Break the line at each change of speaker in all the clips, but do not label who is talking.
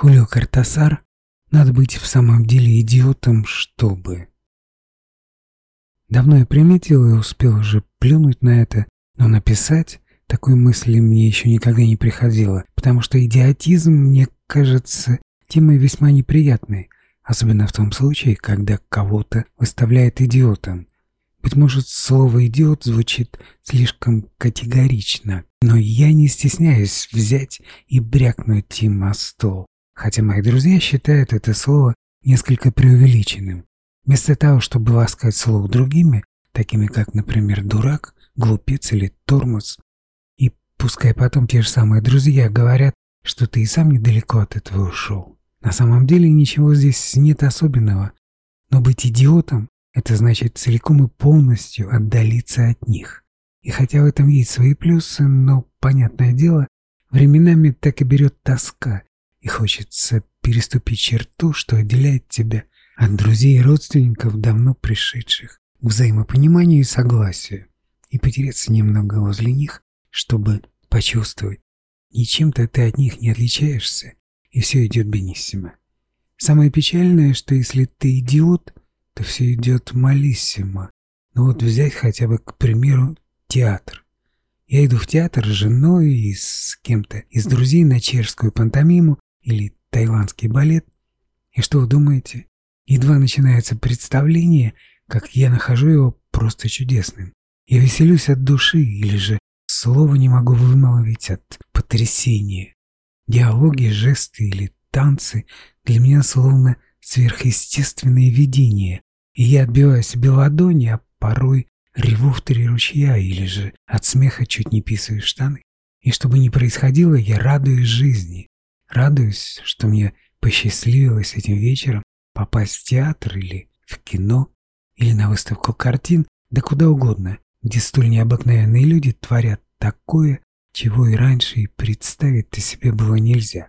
Хулио Картасар, надо быть в самом деле идиотом, чтобы... Давно я приметил и успел уже плюнуть на это, но написать такой мысли мне еще никогда не приходило, потому что идиотизм, мне кажется, темой весьма неприятной, особенно в том случае, когда кого-то выставляет идиотом. Быть может, слово «идиот» звучит слишком категорично, но я не стесняюсь взять и брякнуть им о стол, хотя мои друзья считают это слово несколько преувеличенным. Вместо того, чтобы ласкать слух другими, такими как, например, дурак, глупец или тормоз, и пускай потом те же самые друзья говорят, что ты и сам недалеко от этого ушел. На самом деле ничего здесь нет особенного, но быть идиотом – это значит целиком и полностью отдалиться от них. И хотя в этом есть свои плюсы, но, понятное дело, временами так и берет тоска, и хочется переступить черту, что отделяет тебя – от друзей и родственников, давно пришедших к взаимопониманию и согласию, и потереться немного возле них, чтобы почувствовать, ничем-то ты от них не отличаешься, и все идет бениссимо. Самое печальное, что если ты идиот, то все идет малиссимо. Ну вот взять хотя бы, к примеру, театр. Я иду в театр с женой и с кем-то из друзей на чешскую пантомиму или тайландский балет. И что вы думаете? Едва начинается представление, как я нахожу его просто чудесным. Я веселюсь от души или же слова не могу вымолвить от потрясения. Диалоги, жесты или танцы для меня словно сверхъестественные видения, и я отбиваю себе ладони, а порой реву в три ручья или же от смеха чуть не писаю штаны. И что бы ни происходило, я радуюсь жизни, радуюсь, что мне посчастливилось этим вечером попасть в театр или в кино, или на выставку картин, да куда угодно, где столь необыкновенные люди творят такое, чего и раньше и представить-то себе было нельзя.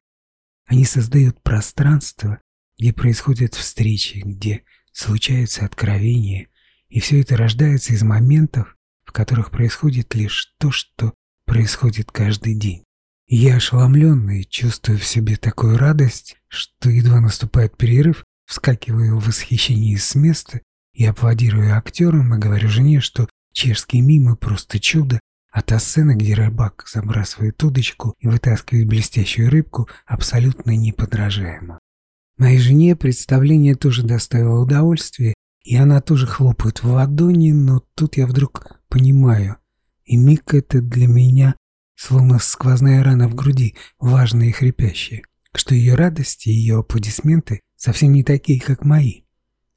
Они создают пространство, где происходят встречи, где случаются откровения, и все это рождается из моментов, в которых происходит лишь то, что происходит каждый день. Я ошеломленный, чувствую в себе такую радость, что едва наступает перерыв, Вскакиваю в восхищении с места и аплодирую актерам и говорю жене, что чешские мимы просто чудо, а та сцена, где рыбак забрасывает удочку и вытаскивает блестящую рыбку, абсолютно неподражаема. Моей жене представление тоже доставило удовольствие, и она тоже хлопает в ладони, но тут я вдруг понимаю, и миг это для меня словно сквозная рана в груди, важная и хрипящая, что ее радость и ее аплодисменты совсем не такие, как мои.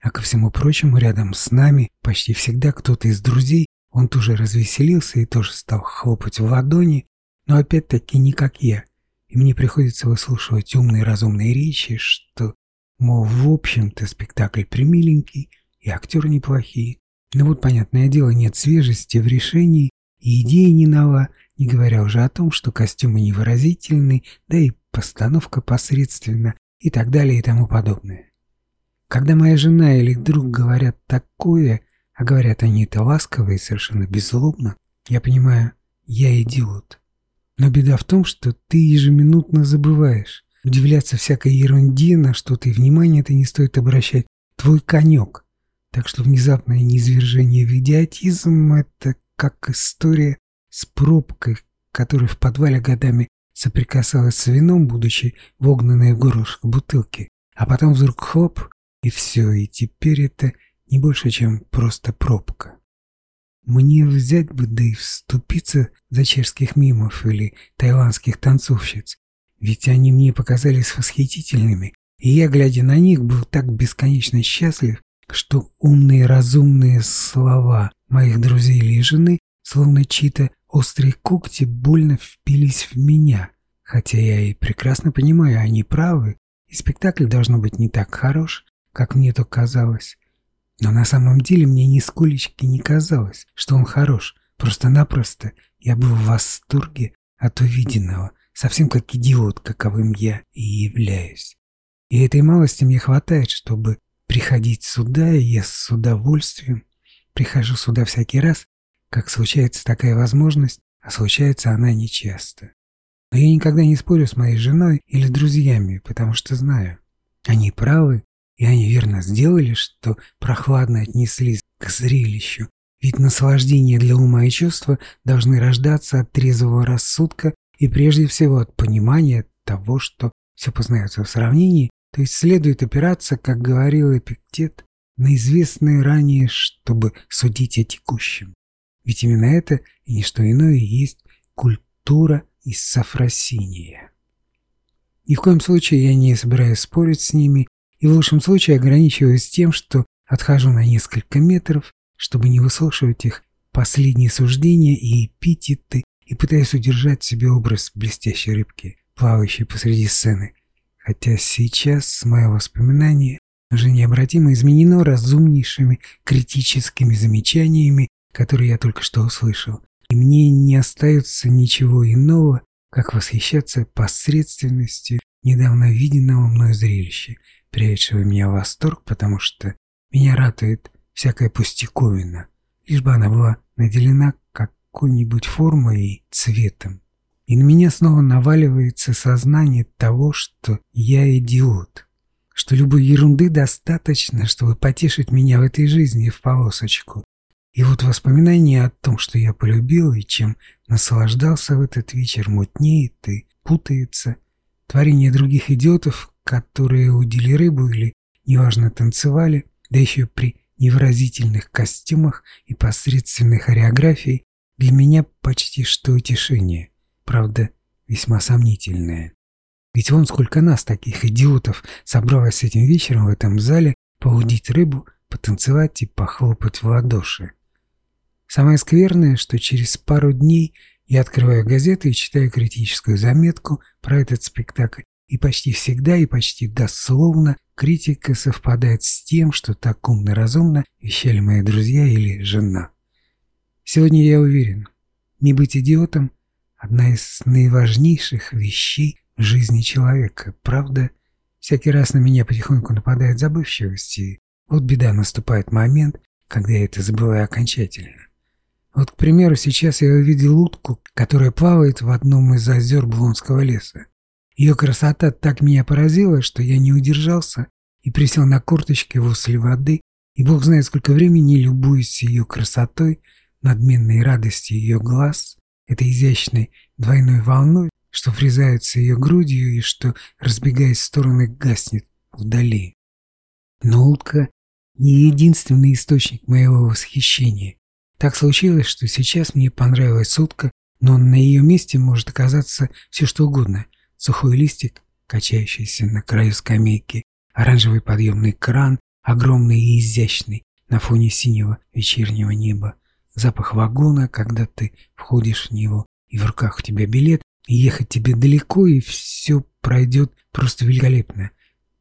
А ко всему прочему, рядом с нами почти всегда кто-то из друзей, он тоже развеселился и тоже стал хлопать в ладони, но опять-таки не как я. И мне приходится выслушивать умные разумные речи, что, мол, в общем-то спектакль примиленький и актеры неплохие. Но вот, понятное дело, нет свежести в решении, и идея не нова, не говоря уже о том, что костюмы невыразительны, да и постановка посредственна, и так далее и тому подобное. Когда моя жена или друг говорят такое, а говорят они это ласково и совершенно беззлобно, я понимаю, я идиот. Но беда в том, что ты ежеминутно забываешь. Удивляться всякой ерунде, на что ты внимание-то не стоит обращать, твой конек. Так что внезапное низвержение в идиотизм – это как история с пробкой, которая в подвале годами соприкасалась с вином, будучи вогнанной в горлышко бутылки, а потом вдруг хлоп, и все, и теперь это не больше, чем просто пробка. Мне взять бы, да и вступиться за чешских мимов или тайландских танцовщиц, ведь они мне показались восхитительными, и я, глядя на них, был так бесконечно счастлив, что умные разумные слова моих друзей или жены, словно чьи-то Острые когти больно впились в меня, хотя я и прекрасно понимаю, они правы, и спектакль должно быть не так хорош, как мне то казалось. Но на самом деле мне нисколечки не казалось, что он хорош. Просто-напросто я был в восторге от увиденного, совсем как идиот, каковым я и являюсь. И этой малости мне хватает, чтобы приходить сюда, и я с удовольствием прихожу сюда всякий раз, как случается такая возможность, а случается она нечасто. Но я никогда не спорю с моей женой или друзьями, потому что знаю. Они правы, и они верно сделали, что прохладно отнеслись к зрелищу. Ведь наслаждение для ума и чувства должны рождаться от трезвого рассудка и прежде всего от понимания того, что все познается в сравнении, то есть следует опираться, как говорил Эпиктет, на известное ранее, чтобы судить о текущем. Ведь именно это и не что иное есть культура из Сафросиния. Ни в коем случае я не собираюсь спорить с ними и в лучшем случае ограничиваюсь тем, что отхожу на несколько метров, чтобы не выслушивать их последние суждения и эпитеты и пытаюсь удержать себе образ блестящей рыбки, плавающей посреди сцены. Хотя сейчас мое воспоминание уже необратимо изменено разумнейшими критическими замечаниями, которые я только что услышал и мне не остается ничего иного, как восхищаться посредственностью недавно виденного мной зрелища, приведшего меня в восторг, потому что меня ратует всякая пустяковина, лишь бы она была наделена какой-нибудь формой и цветом. И на меня снова наваливается сознание того, что я идиот, что любой ерунды достаточно, чтобы потешить меня в этой жизни в полосочку, и вот воспоминание о том, что я полюбил и чем наслаждался в этот вечер, мутнеет и путается. Творение других идиотов, которые удили рыбу или, неважно, танцевали, да еще при невыразительных костюмах и посредственной хореографии, для меня почти что утешение, правда, весьма сомнительное. Ведь вон сколько нас, таких идиотов, собралось этим вечером в этом зале поудить рыбу, потанцевать и похлопать в ладоши. Самое скверное, что через пару дней я открываю газеты и читаю критическую заметку про этот спектакль, и почти всегда и почти дословно критика совпадает с тем, что так умно-разумно вещали мои друзья или жена. Сегодня я уверен, не быть идиотом – одна из наиважнейших вещей в жизни человека. Правда, всякий раз на меня потихоньку нападает забывчивость, и вот беда наступает момент, когда я это забываю окончательно. Вот, к примеру, сейчас я увидел утку, которая плавает в одном из озер Блонского леса. Ее красота так меня поразила, что я не удержался и присел на корточки возле воды, и бог знает, сколько времени любуюсь ее красотой, надменной радостью ее глаз, этой изящной двойной волной, что врезается ее грудью и что, разбегаясь в стороны, гаснет вдали. Но утка не единственный источник моего восхищения. Так случилось, что сейчас мне понравилась утка, но на ее месте может оказаться все что угодно. Сухой листик, качающийся на краю скамейки, оранжевый подъемный кран, огромный и изящный на фоне синего вечернего неба, запах вагона, когда ты входишь в него, и в руках у тебя билет, и ехать тебе далеко, и все пройдет просто великолепно.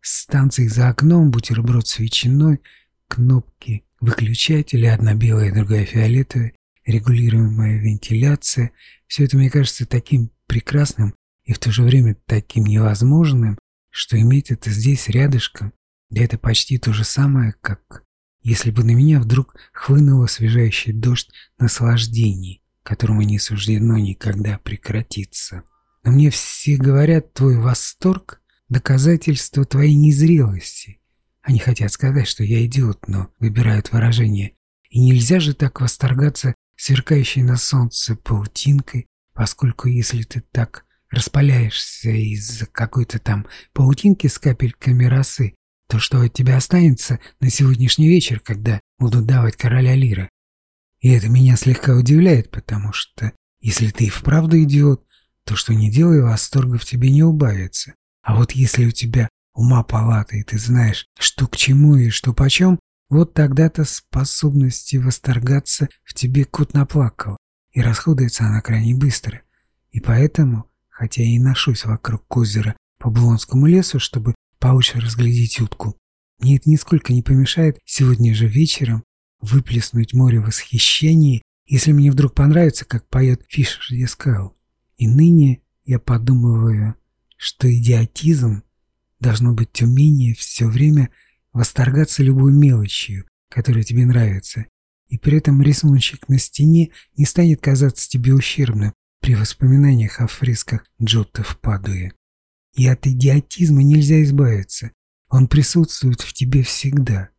Станции за окном, бутерброд с ветчиной, кнопки выключатели, одна белая, другая фиолетовая, регулируемая вентиляция. Все это мне кажется таким прекрасным и в то же время таким невозможным, что иметь это здесь рядышком, да это почти то же самое, как если бы на меня вдруг хлынул освежающий дождь наслаждений, которому не суждено никогда прекратиться. Но мне все говорят, твой восторг – доказательство твоей незрелости, они хотят сказать, что я идиот, но выбирают выражение. И нельзя же так восторгаться сверкающей на солнце паутинкой, поскольку если ты так распаляешься из-за какой-то там паутинки с капельками росы, то что от тебя останется на сегодняшний вечер, когда будут давать короля лира? И это меня слегка удивляет, потому что если ты и вправду идиот, то что не делай, восторга в тебе не убавится. А вот если у тебя ума палаты, и ты знаешь, что к чему и что почем, вот тогда-то способности восторгаться в тебе кот наплакал, и расходуется она крайне быстро. И поэтому, хотя я и ношусь вокруг озера по Блонскому лесу, чтобы получше разглядеть утку, мне это нисколько не помешает сегодня же вечером выплеснуть море восхищения, если мне вдруг понравится, как поет Фишер Дескал. И ныне я подумываю, что идиотизм должно быть умение все время восторгаться любой мелочью, которая тебе нравится, и при этом рисуночек на стене не станет казаться тебе ущербным, при воспоминаниях о фресках Джотто в Падуе. И от идиотизма нельзя избавиться. Он присутствует в тебе всегда.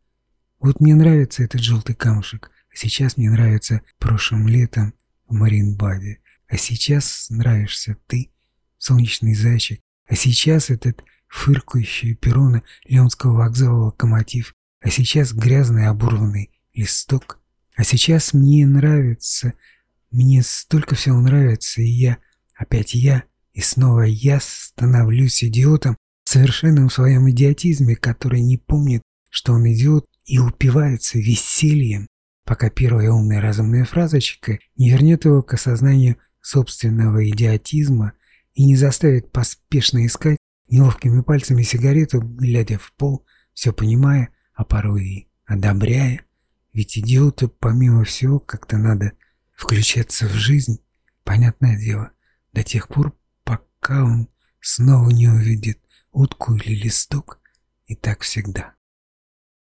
Вот мне нравится этот желтый камушек, а сейчас мне нравится прошлым летом в Маринбаде. А сейчас нравишься ты, солнечный зайчик. А сейчас этот фыркающий перрона Леонского вокзала локомотив. А сейчас грязный оборванный листок. А сейчас мне нравится, мне столько всего нравится, и я, опять я, и снова я становлюсь идиотом, совершенным в своем идиотизме, который не помнит, что он идиот, и упивается весельем, пока первая умная разумная фразочка не вернет его к осознанию собственного идиотизма и не заставит поспешно искать неловкими пальцами сигарету, глядя в пол, все понимая, а порой и одобряя. Ведь идиоту, помимо всего, как-то надо включаться в жизнь, понятное дело, до тех пор, пока он снова не увидит утку или листок, и так всегда.